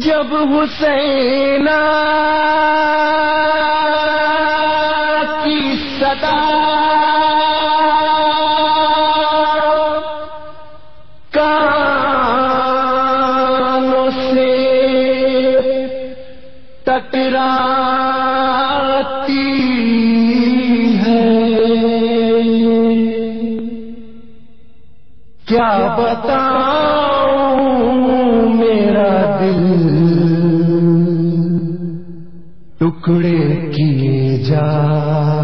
جب حسین کی صدا کانوں سے ٹکراتی ہے۔ کیا بتاؤں؟ دل ٹکڑے کیے جا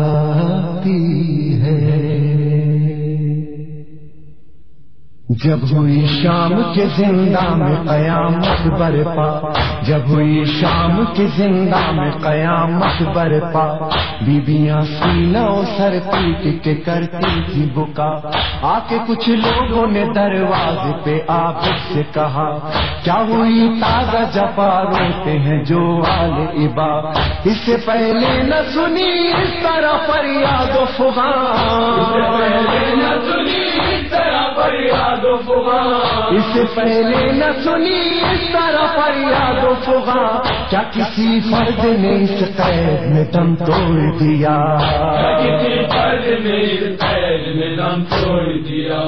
جب ہوئی شام کے زندہ میں قیامت برپا، جب ہوئی شام کے زندہ میں قیامت برپا، بیبیاں سینا سر پیٹ کے کرتی تھی بکا۔ آ کے کچھ لوگوں نے دروازے پہ آپ سے کہا، کیا ہوئی تازہ جپا روتے ہیں جو آل ابا؟ اس سے پہلے نہ سنی اس طرح فریاد و فغان فریاد اس پہلے نہ سنی اس طرح فریاد و فغا۔ کیا کسی فرد نے اس قید میں دم توڑ دیا؟ کسی فرد نے اس قید میں دم توڑ دیا؟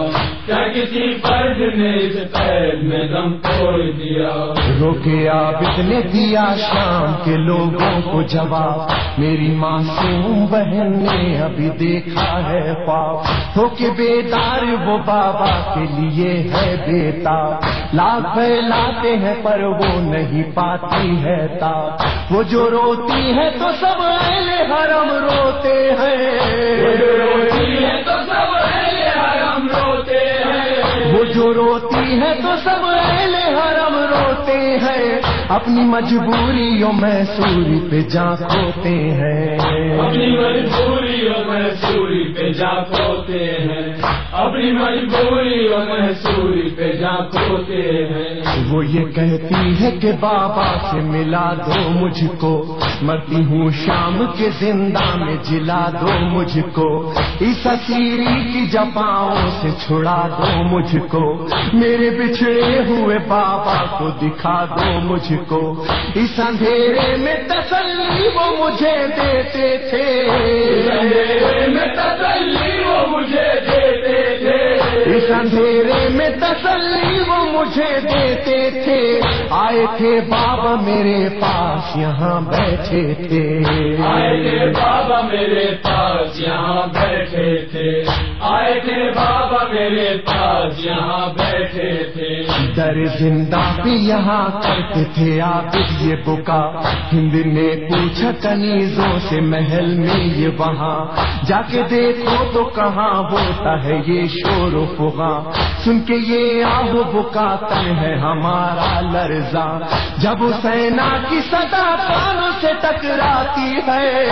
کیا کسی فرد نے اس قید میں دم توڑ دیا؟ روکے عابد نے دیا شام کے لوگوں کو جواب۔ میری معصوم بہن نے ابھی دیکھا ہے خواب۔ ہو کے بیدار وہ بابا کے لیے ہے بیتا لاکھ پھیلاتے ہیں پر وہ نہیں پاتی ہے تا وہ جو روتی ہے تو سب اہل حرم روتے روتی ہیں ہے تو سب جو روتی ہے تو سب اہل حرم روتے ہیں۔ اپنی مجبوریوں میں سوری پہ جا کھوتے ہیں۔ اپنی مجبوریوں میں سوری پہ جا کھوتے ہیں۔ اپنی مجبوریوں میں سوری پہ جا کھوتے ہیں۔ وہ یہ کہتی ہے کہ بابا سے ملا دو مجھ کو۔ مرتی ہوں شام کے زندہ میں جلا دو مجھ کو۔ اس اسیری کی جپاؤں سے چھڑا دو مجھ کو۔ میرے بچھڑے ہوئے بابا کو دکھا دو مجھ کو۔ اس اندھیرے میں تسلی وہ مجھے دیتے تھے۔ میں تسلی وہ مجھے دیتے اندھیرے میں تسلی وہ مجھے دیتے تھے۔ آئے تھے بابا میرے پاس، یہاں بیٹھے تھے۔ آئے تھے بابا میرے پاس، یہاں بیٹھے تھے۔ آئے تھے بابا میرے پاس یہاں بیٹھے تھے۔ در زندہ بھی یہاں کرتے تھے آپ یہ بکا۔ ہند نے پوچھا کنیزوں سے محل میں یہ وہاں۔ جا کے دیکھو تو کہاں ہوتا ہے یہ شور و فغا سن کے یہ آب بکا تن ہے ہمارا لرزا جب سینا کی صدا کانوں سے ٹکراتی ہے۔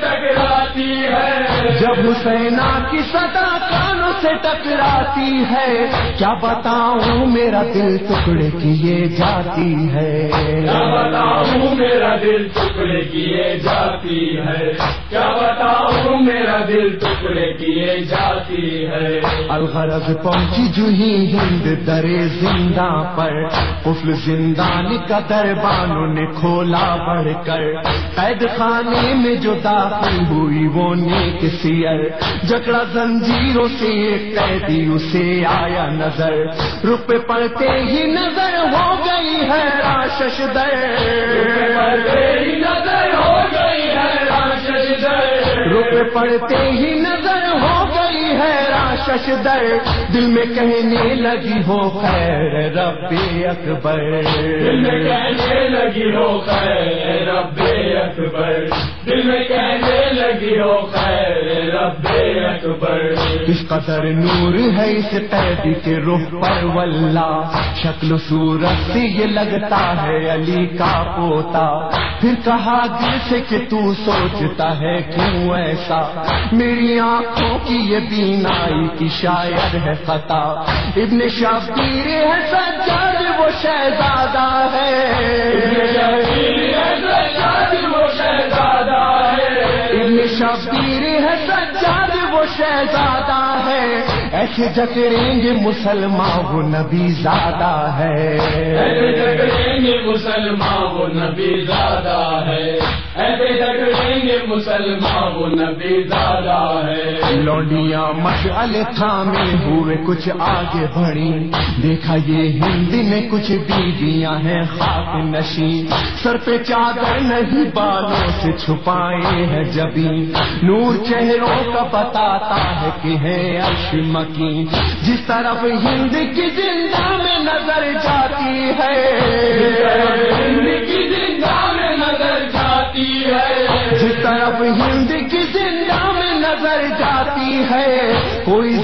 ٹکراتی ہے۔ جب حسینا کی صدا کانوں سے ٹکراتی ہے کیا بتاؤں میرا دل ٹکڑے کیے جاتی ہے؟ کیا بتاؤں میرا دل ٹکڑے کیے جاتی ہے؟ کیا بتاؤں میرا دل ٹکڑے کیے جاتی ہے؟ الغرض پہنچی جو ہی ہند درے زندہ پر قفل زندان کا دربانوں نے کھولا بڑھ کر۔ قید خانے میں جو داخل ہوئی وہ نیک سیر جکڑا زنجیروں سے قیدی اسے آیا نظر۔ روپے پڑتے ہی نظر ہو گئی ہے راشش در۔ تیری نظر ہو گئی ہے راشش در۔ روپے پڑتے ہی نظر ہو گئی ہے راشش در۔ دل میں کہنے لگی ہو خیر رب اکبر۔ دل میں کہنے لگی ہو خیر رب اکبر۔ دل میں کہنے لگی ہو خیر رب اکبر۔ اس قدر نور ہے اس قیدی کے رخ پر واللہ۔ شکل و صورت سے یہ لگتا ہے علی کا پوتا۔ پھر کہا دل سے کہ تو سوچتا ہے کیوں ایسا؟ میری آنکھوں کی یہ بینائی کی شاید ہے خطا۔ ابن شبیر ہے سجاد وہ شہزادہ ہے۔ امیر ہے سجاد، وہ شہزادہ ہے۔ ایسے جکریں گے مسلمان، وہ نبی زیادہ ہے۔ ایسے جکریں گے مسلمان، وہ نبی زیادہ ہے۔ مسلمان لوڈیاں مشعل تھامے ہوئے کچھ آگے بڑھی۔ دیکھا یہ ہندی میں کچھ بیویاں ہیں خاک نشی سر پہ چادر نہیں، بالوں سے چھپائے ہیں جبھی نور چہروں کا بتاتا ہے کہ ہے اشمکی جس طرف ہند کی زندہ میں نظر جاتی ہے۔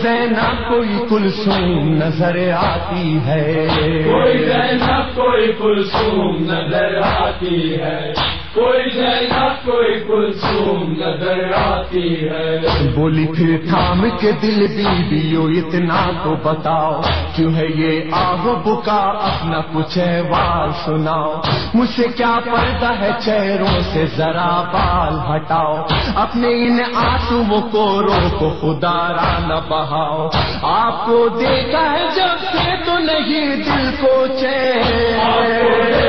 زینا کوئی کلسوم نظر آتی ہے۔ کوئی زینا کوئی کلثوم نظر آتی ہے۔ کوئی زینب کوئی کلثوم نظر آتی ہے۔ بولی پھر تھام کے دل بیویو اتنا تو بتاؤ کیوں ہے یہ آہ بکا؟ اپنا کچھ احوال سناؤ۔ مجھ سے کیا پردہ ہے؟ چہروں سے ذرا بال ہٹاؤ۔ اپنے ان آنسو کو روکو خدا را نہ بہاؤ۔ آپ کو دیکھا ہے جب سے تو نہیں دل کو چین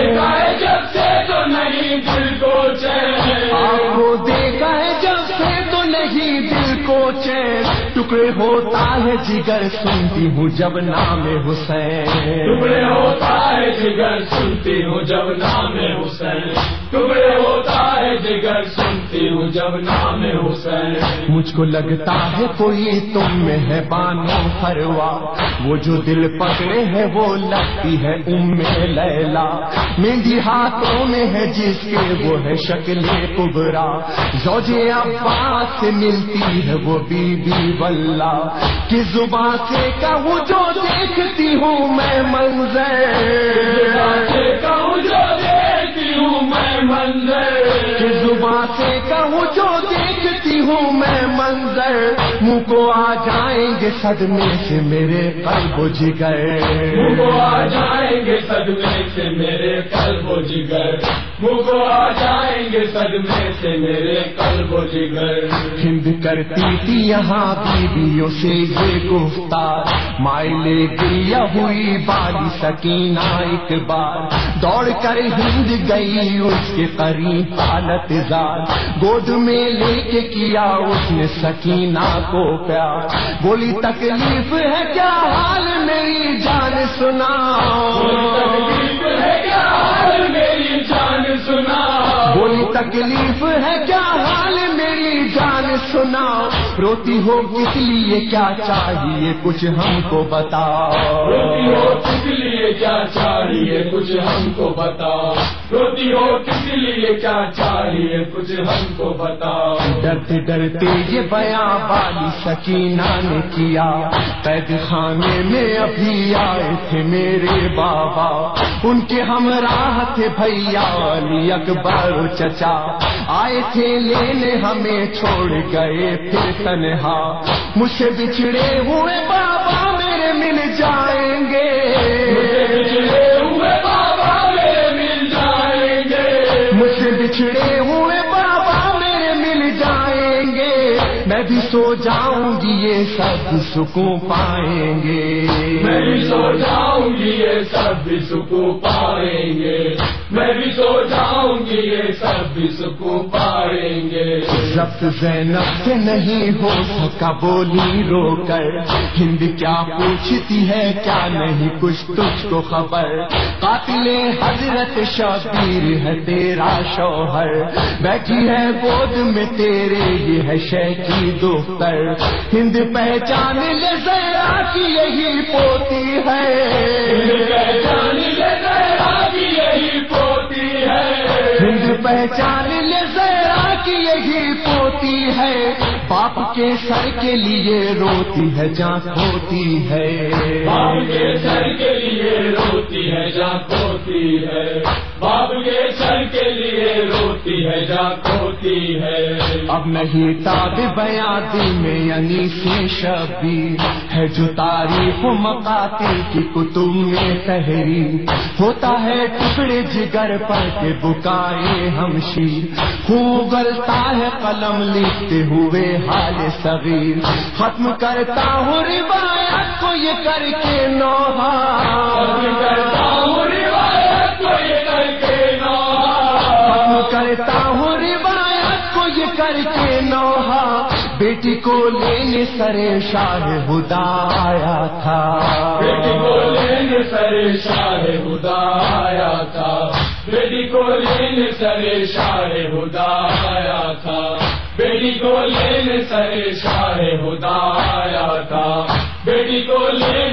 چین ٹکڑے ہوتا ہے جگر، سنتی ہوں جب نام حسین۔ ٹکڑے ہوتا ہے جگر، سنتی ہوں جب نام حسین۔ ٹکڑے جگر سنتی ہوں جب نام حسین۔ مجھ کو لگتا ہے کوئی تم میں ہے بانو ہروا۔ وہ جو دل پکڑے ہے وہ لگتی ہے ام لیلا۔ مہندی ہاتھوں میں ہے جس کے وہ ہے شکل کبرا۔ زوج عباس سے ملتی ہے وہ بی بی واللہ کی زبان سے کہوں جو دیکھتی ہوں میں منظر۔ کہوں جو میں منظر کہ زبان سے کہوں جو دل ہوں میں منظر منہ کو آ جائیں گے صدمے سے میرے قلب و جگر۔ منہ کو آ جائیں گے صدمے سے میرے قلب و جگر۔ منہ کو آ جائیں گے صدمے سے میرے قلب و جگر۔ ہند کرتی تھی یہاں بیویوں سے یہ گفتار۔ مائلے گیا ہوئی بالی سکینہ ایک بار۔ دوڑ کر ہند گئی اس کے قریب حالت زار۔ گود میں لے کے کیا اس نے سکینہ کو پیار۔ بولی تکلیف ہے کیا حال میری جان سنا۔ تکلیف ہے کیا حال میری جان سنا۔ بولی تکلیف ہے کیا حال میری جان سنا۔ روتی ہو کس لیے کیا چاہیے کچھ ہم کو بتاؤ روتی ہو کس لیے کیا چاہیے کچھ ہم کو بتاؤ روتی ہو کس لیے کیا چاہیے؟ کچھ ہم کو بتاؤ۔ ڈرتے ڈرتے یہ بیاں بالی سکینہ نے کیا۔ قید خانے میں ابھی آئے تھے میرے بابا۔ ان کے ہمراہ تھے بھیا علی اکبر چچا۔ آئے تھے لینے، ہمیں چھوڑ گئے پھر تنہا۔ مجھ سے بچھڑے ہوئے بابا میرے مل جائیں گے۔ سو جاؤں گی یہ سب سکون پائیں گے۔ میں سو جاؤں گی یہ سب سکون پائیں گے۔ میں بھی سو جاؤں گی یہ سب سکون پائیں گے۔ ضبط زینب سے نہیں ہو سکا بولی رو کر ہند کیا پوچھتی ہے کیا نہیں؟ کچھ تجھ کو خبر۔ قاتل حضرت شبیر ہے تیرا شوہر۔ بیٹھی ہے گود میں تیرے یہ ہے شے کی دختر۔ ہند پہچان لے زیرا کی یہی پوتی ہے۔ پہچان لے زیرا کی یہی پوتی ہے۔ باپ کے سر کے لیے روتی ہے، جان کھوتی ہے۔ باپ کے سر کے لیے روتی ہے، جان کھوتی ہے۔ باپ کے سر کے لیے روتی ہے جا کھوتی ہے۔ اب نہیں تاب بیاتی میں یعنی سے شبیر ہے جو تاریخ مقاتی کی کتب میں تحریر ہوتا ہے ٹکڑے جگر پر کے بکائے ہم شیر ہوں گلتا ہے قلم لکھتے ہوئے حال صغیر۔ ختم کرتا ہوں روایت کو یہ کر کے نوحا کرتا بیٹی کو لینے سرے شاہ ہدا آیا تھا۔ بیٹی کو لینے سرے شاہ خدا آیا تھا۔ بیٹی کو لینے سرے شاہ خدا آیا تھا۔ بیٹی کو لینے سرے شاہ خدا آیا تھا۔ بیٹی کو لینے